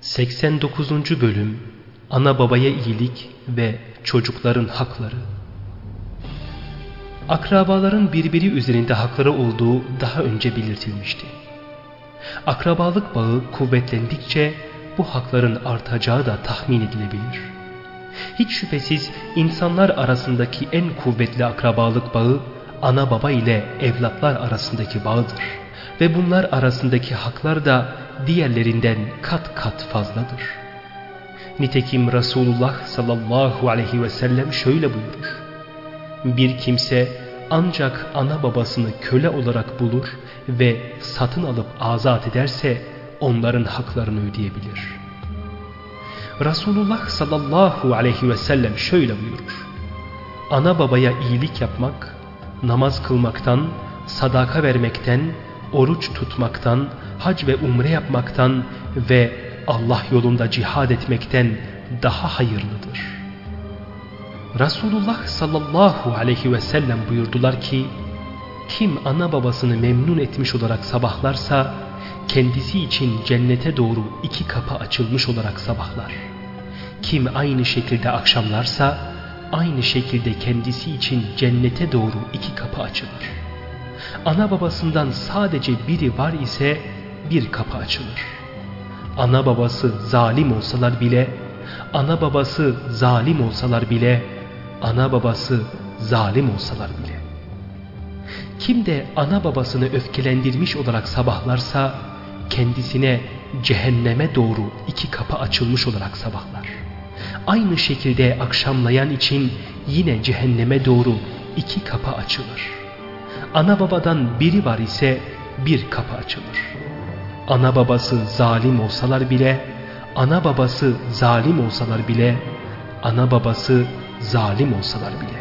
89. Bölüm Ana babaya iyilik ve çocukların hakları Akrabaların birbiri üzerinde hakları olduğu daha önce belirtilmişti. Akrabalık bağı kuvvetlendikçe bu hakların artacağı da tahmin edilebilir. Hiç şüphesiz insanlar arasındaki en kuvvetli akrabalık bağı ana baba ile evlatlar arasındaki bağdır. Ve bunlar arasındaki haklar da diğerlerinden kat kat fazladır. Nitekim Resulullah sallallahu aleyhi ve sellem şöyle buyurur. Bir kimse ancak ana babasını köle olarak bulur ve satın alıp azat ederse onların haklarını ödeyebilir. Resulullah sallallahu aleyhi ve sellem şöyle buyurur. Ana babaya iyilik yapmak, namaz kılmaktan, sadaka vermekten, oruç tutmaktan, hac ve umre yapmaktan ve Allah yolunda cihad etmekten daha hayırlıdır. Resulullah sallallahu aleyhi ve sellem buyurdular ki, kim ana babasını memnun etmiş olarak sabahlarsa, kendisi için cennete doğru iki kapı açılmış olarak sabahlar. Kim aynı şekilde akşamlarsa, aynı şekilde kendisi için cennete doğru iki kapı açılır. Ana babasından sadece biri var ise bir kapı açılır. Ana babası zalim olsalar bile, ana babası zalim olsalar bile, ana babası zalim olsalar bile. Kim de ana babasını öfkelendirmiş olarak sabahlarsa, kendisine cehenneme doğru iki kapı açılmış olarak sabahlar. Aynı şekilde akşamlayan için yine cehenneme doğru iki kapı açılır. Ana babadan biri var ise bir kapı açılır. Ana babası zalim olsalar bile, ana babası zalim olsalar bile, ana babası zalim olsalar bile.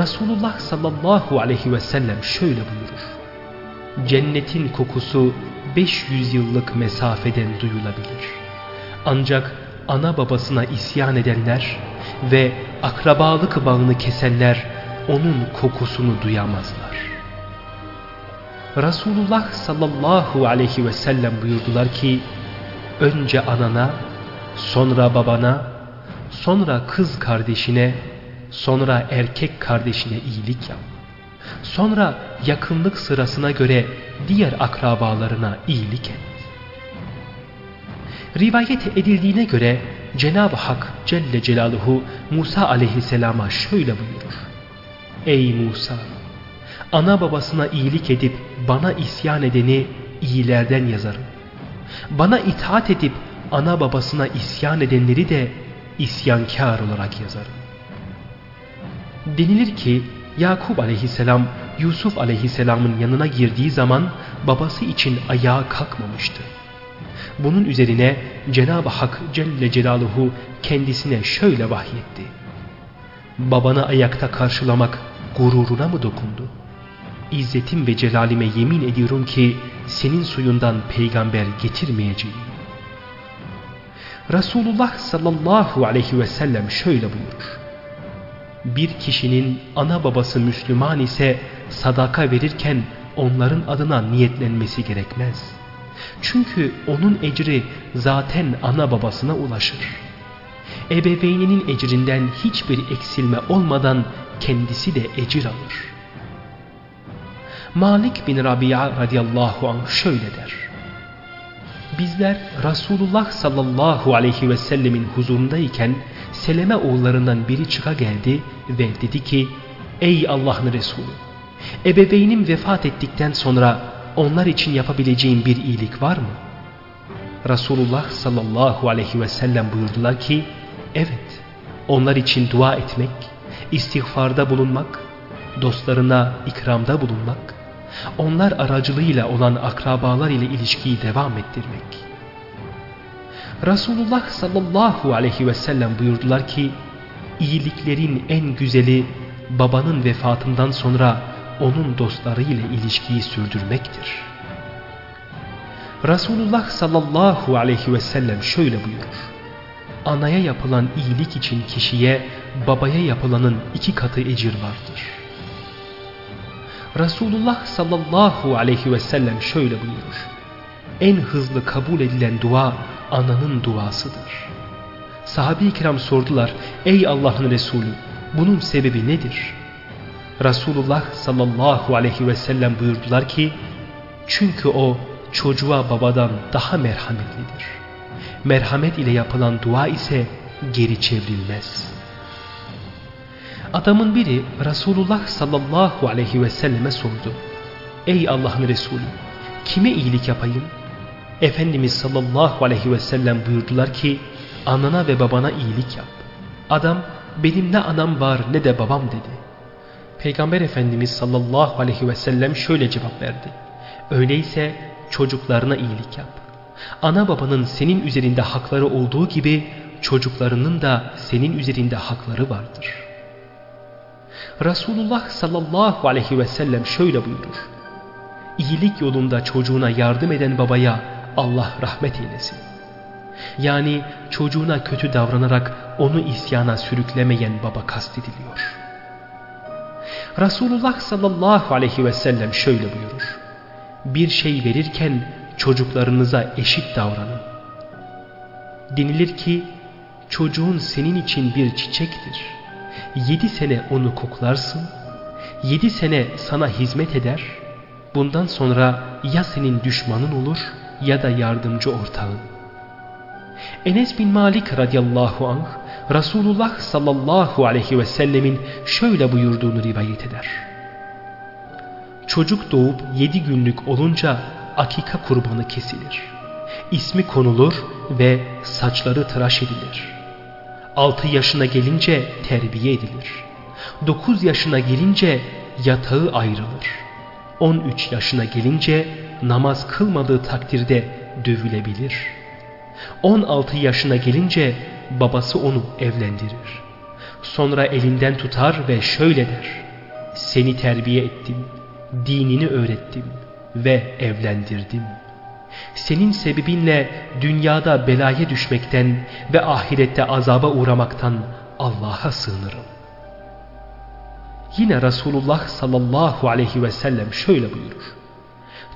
Resulullah sallallahu aleyhi ve sellem şöyle buyurur. Cennetin kokusu 500 yıllık mesafeden duyulabilir. Ancak ana babasına isyan edenler ve akrabalık bağını kesenler onun kokusunu duyamazlar. Resulullah sallallahu aleyhi ve sellem buyurdular ki önce anana, sonra babana, sonra kız kardeşine, sonra erkek kardeşine iyilik yap. Sonra yakınlık sırasına göre diğer akrabalarına iyilik et. Rivayet edildiğine göre Cenab-ı Hak Celle Celaluhu Musa aleyhisselama şöyle buyurur. Ey Musa! Ana babasına iyilik edip bana isyan edeni iyilerden yazarım. Bana itaat edip ana babasına isyan edenleri de isyankar olarak yazarım. Denilir ki Yakup aleyhisselam Yusuf aleyhisselamın yanına girdiği zaman babası için ayağa kalkmamıştı. Bunun üzerine Cenab-ı Hak Celle Celaluhu kendisine şöyle vahyetti. Babanı ayakta karşılamak gururuna mı dokundu? İzzetim ve celalime yemin ediyorum ki senin suyundan peygamber getirmeyeceğim. Resulullah sallallahu aleyhi ve sellem şöyle buyurur. Bir kişinin ana babası Müslüman ise sadaka verirken onların adına niyetlenmesi gerekmez. Çünkü onun ecri zaten ana babasına ulaşır. Ebeveyninin ecrinden hiçbir eksilme olmadan kendisi de ecir alır. Malik bin Rabia radıyallahu anh şöyle der. Bizler Resulullah sallallahu aleyhi ve sellemin huzurundayken Seleme oğullarından biri çıka geldi ve dedi ki Ey Allah'ın Resulü ebeveynim vefat ettikten sonra onlar için yapabileceğim bir iyilik var mı? Resulullah sallallahu aleyhi ve sellem buyurdular ki evet onlar için dua etmek, istiğfarda bulunmak, dostlarına ikramda bulunmak, onlar aracılığıyla olan akrabalar ile ilişkiyi devam ettirmek. Resulullah sallallahu aleyhi ve sellem buyurdular ki, iyiliklerin en güzeli babanın vefatından sonra onun dostları ile ilişkiyi sürdürmektir. Resulullah sallallahu aleyhi ve sellem şöyle buyurur. Anaya yapılan iyilik için kişiye babaya yapılanın iki katı ecir vardır. Resulullah sallallahu aleyhi ve sellem şöyle buyurur. en hızlı kabul edilen dua ananın duasıdır. Sahabi-i kiram sordular, ey Allah'ın Resulü bunun sebebi nedir? Resulullah sallallahu aleyhi ve sellem buyurdular ki, çünkü o çocuğa babadan daha merhametlidir. Merhamet ile yapılan dua ise geri çevrilmez. Adamın biri Resulullah sallallahu aleyhi ve selleme sordu. Ey Allah'ın Resulü kime iyilik yapayım? Efendimiz sallallahu aleyhi ve sellem buyurdular ki anana ve babana iyilik yap. Adam benim ne anam var ne de babam dedi. Peygamber Efendimiz sallallahu aleyhi ve sellem şöyle cevap verdi. Öyleyse çocuklarına iyilik yap. Ana babanın senin üzerinde hakları olduğu gibi çocuklarının da senin üzerinde hakları vardır. Resulullah sallallahu aleyhi ve sellem şöyle buyurur. İyilik yolunda çocuğuna yardım eden babaya Allah rahmet eylesin. Yani çocuğuna kötü davranarak onu isyana sürüklemeyen baba kastediliyor. Resulullah sallallahu aleyhi ve sellem şöyle buyurur. Bir şey verirken çocuklarınıza eşit davranın. Denilir ki çocuğun senin için bir çiçektir. Yedi sene onu koklarsın, yedi sene sana hizmet eder, bundan sonra ya senin düşmanın olur ya da yardımcı ortağın. Enes bin Malik radıyallahu anh Resulullah sallallahu aleyhi ve sellemin şöyle buyurduğunu rivayet eder. Çocuk doğup yedi günlük olunca akika kurbanı kesilir. İsmi konulur ve saçları tıraş edilir. Altı yaşına gelince terbiye edilir. Dokuz yaşına gelince yatağı ayrılır. On üç yaşına gelince namaz kılmadığı takdirde dövülebilir.'' 16 yaşına gelince babası onu evlendirir. Sonra elinden tutar ve şöyle der. Seni terbiye ettim, dinini öğrettim ve evlendirdim. Senin sebebinle dünyada belaya düşmekten ve ahirette azaba uğramaktan Allah'a sığınırım. Yine Resulullah sallallahu aleyhi ve sellem şöyle buyurur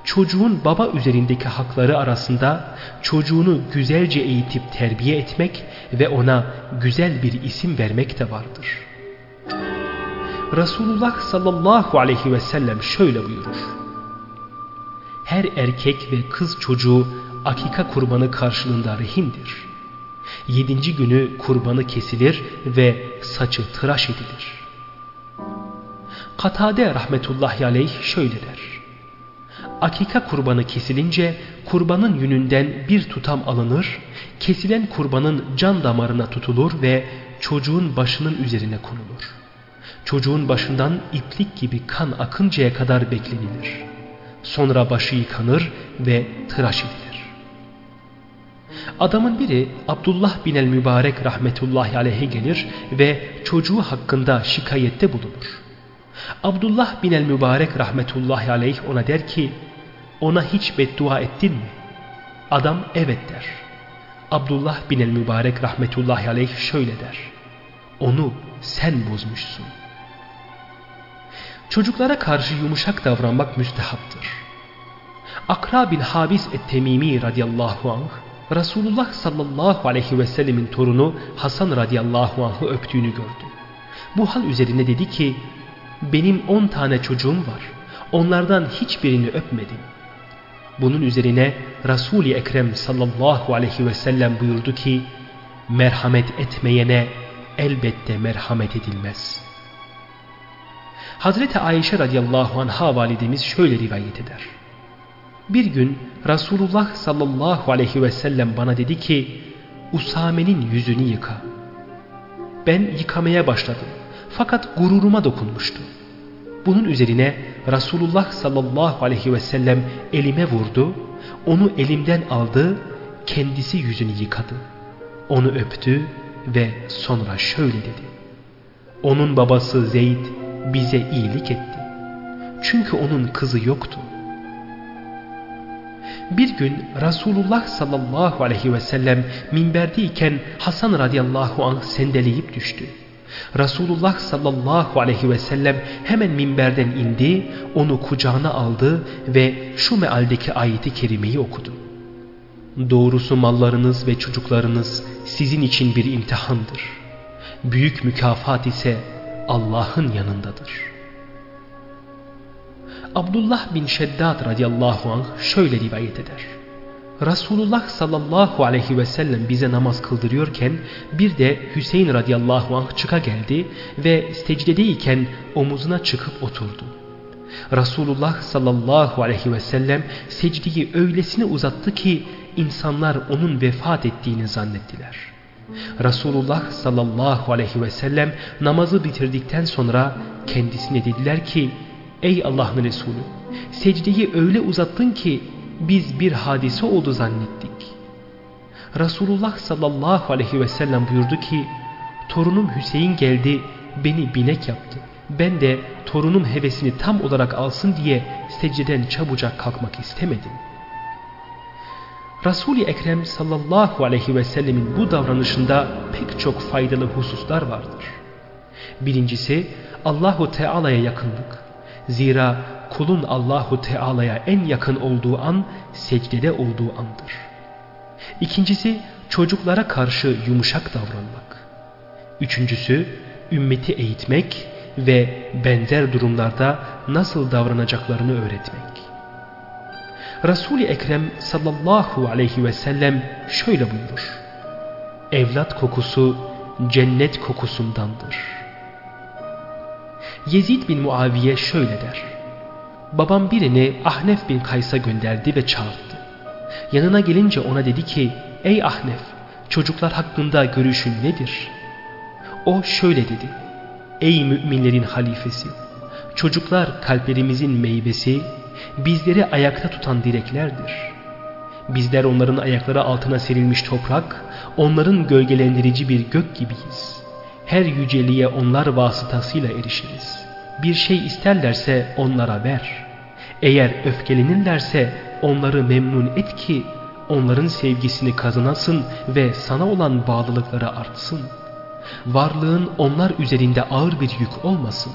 çocuğun baba üzerindeki hakları arasında çocuğunu güzelce eğitip terbiye etmek ve ona güzel bir isim vermek de vardır. Resulullah sallallahu aleyhi ve sellem şöyle buyurur. Her erkek ve kız çocuğu akika kurbanı karşılığında rehindir. Yedinci günü kurbanı kesilir ve saçı tıraş edilir. Katade rahmetullahi aleyh şöyle der akika kurbanı kesilince kurbanın yününden bir tutam alınır, kesilen kurbanın can damarına tutulur ve çocuğun başının üzerine konulur. Çocuğun başından iplik gibi kan akıncaya kadar beklenilir. Sonra başı yıkanır ve tıraş edilir. Adamın biri Abdullah bin el-Mübarek rahmetullahi aleyhe gelir ve çocuğu hakkında şikayette bulunur. Abdullah bin el-Mübarek rahmetullahi aleyh ona der ki ona hiç beddua ettin mi? Adam evet der. Abdullah bin el-Mübarek rahmetullahi aleyh şöyle der. Onu sen bozmuşsun. Çocuklara karşı yumuşak davranmak müstehaptır. Akra bin Habis et-Temimi radiyallahu anh Resulullah sallallahu aleyhi ve sellemin torunu Hasan radiyallahu anh'ı öptüğünü gördü. Bu hal üzerine dedi ki benim on tane çocuğum var. Onlardan hiçbirini öpmedim. Bunun üzerine Resul-i Ekrem sallallahu aleyhi ve sellem buyurdu ki merhamet etmeyene elbette merhamet edilmez. Hazreti Ayşe radıyallahu anha validemiz şöyle rivayet eder. Bir gün Resulullah sallallahu aleyhi ve sellem bana dedi ki Usame'nin yüzünü yıka. Ben yıkamaya başladım fakat gururuma dokunmuştu. Bunun üzerine Resulullah sallallahu aleyhi ve sellem elime vurdu, onu elimden aldı, kendisi yüzünü yıkadı. Onu öptü ve sonra şöyle dedi. Onun babası Zeyd bize iyilik etti. Çünkü onun kızı yoktu. Bir gün Resulullah sallallahu aleyhi ve sellem minberdeyken Hasan radıyallahu anh sendeleyip düştü. Resulullah sallallahu aleyhi ve sellem hemen minberden indi, onu kucağına aldı ve şu mealdeki ayeti kerimeyi okudu. Doğrusu mallarınız ve çocuklarınız sizin için bir imtihandır. Büyük mükafat ise Allah'ın yanındadır. Abdullah bin Şeddat radıyallahu anh şöyle rivayet eder. Resulullah sallallahu aleyhi ve sellem bize namaz kıldırıyorken bir de Hüseyin radıyallahu anh çıka geldi ve secdedeyken omuzuna çıkıp oturdu. Resulullah sallallahu aleyhi ve sellem secdeyi öylesine uzattı ki insanlar onun vefat ettiğini zannettiler. Resulullah sallallahu aleyhi ve sellem namazı bitirdikten sonra kendisine dediler ki Ey Allah'ın Resulü secdeyi öyle uzattın ki biz bir hadise oldu zannettik. Resulullah sallallahu aleyhi ve sellem buyurdu ki torunum Hüseyin geldi beni binek yaptı. Ben de torunum hevesini tam olarak alsın diye secdeden çabucak kalkmak istemedim. Resul-i Ekrem sallallahu aleyhi ve sellemin bu davranışında pek çok faydalı hususlar vardır. Birincisi Allahu Teala'ya yakınlık. Zira kulun Allahu Teala'ya en yakın olduğu an secdede olduğu andır. İkincisi çocuklara karşı yumuşak davranmak. Üçüncüsü ümmeti eğitmek ve benzer durumlarda nasıl davranacaklarını öğretmek. Resul-i Ekrem sallallahu aleyhi ve sellem şöyle buyurur. Evlat kokusu cennet kokusundandır. Yezid bin Muaviye şöyle der. Babam birini Ahnef bin Kays'a gönderdi ve çağırdı. Yanına gelince ona dedi ki Ey Ahnef çocuklar hakkında görüşün nedir? O şöyle dedi. Ey müminlerin halifesi çocuklar kalplerimizin meyvesi bizleri ayakta tutan direklerdir. Bizler onların ayakları altına serilmiş toprak, onların gölgelendirici bir gök gibiyiz. Her yüceliğe onlar vasıtasıyla erişiriz. Bir şey isterlerse onlara ver. Eğer öfkelenirlerse onları memnun et ki onların sevgisini kazanasın ve sana olan bağlılıkları artsın. Varlığın onlar üzerinde ağır bir yük olmasın.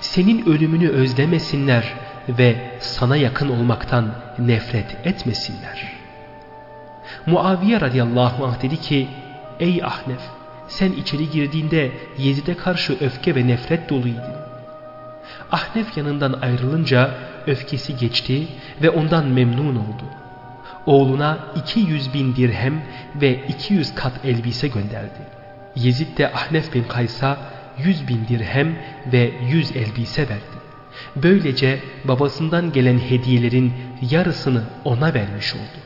Senin ölümünü özlemesinler ve sana yakın olmaktan nefret etmesinler. Muaviye radıyallahu anh dedi ki Ey Ahnef sen içeri girdiğinde Yezid'e karşı öfke ve nefret doluydun. Ahnef yanından ayrılınca öfkesi geçti ve ondan memnun oldu. Oğluna 200 bin dirhem ve 200 kat elbise gönderdi. Yezid de Ahnef bin Kays'a 100 bin dirhem ve 100 elbise verdi. Böylece babasından gelen hediyelerin yarısını ona vermiş oldu.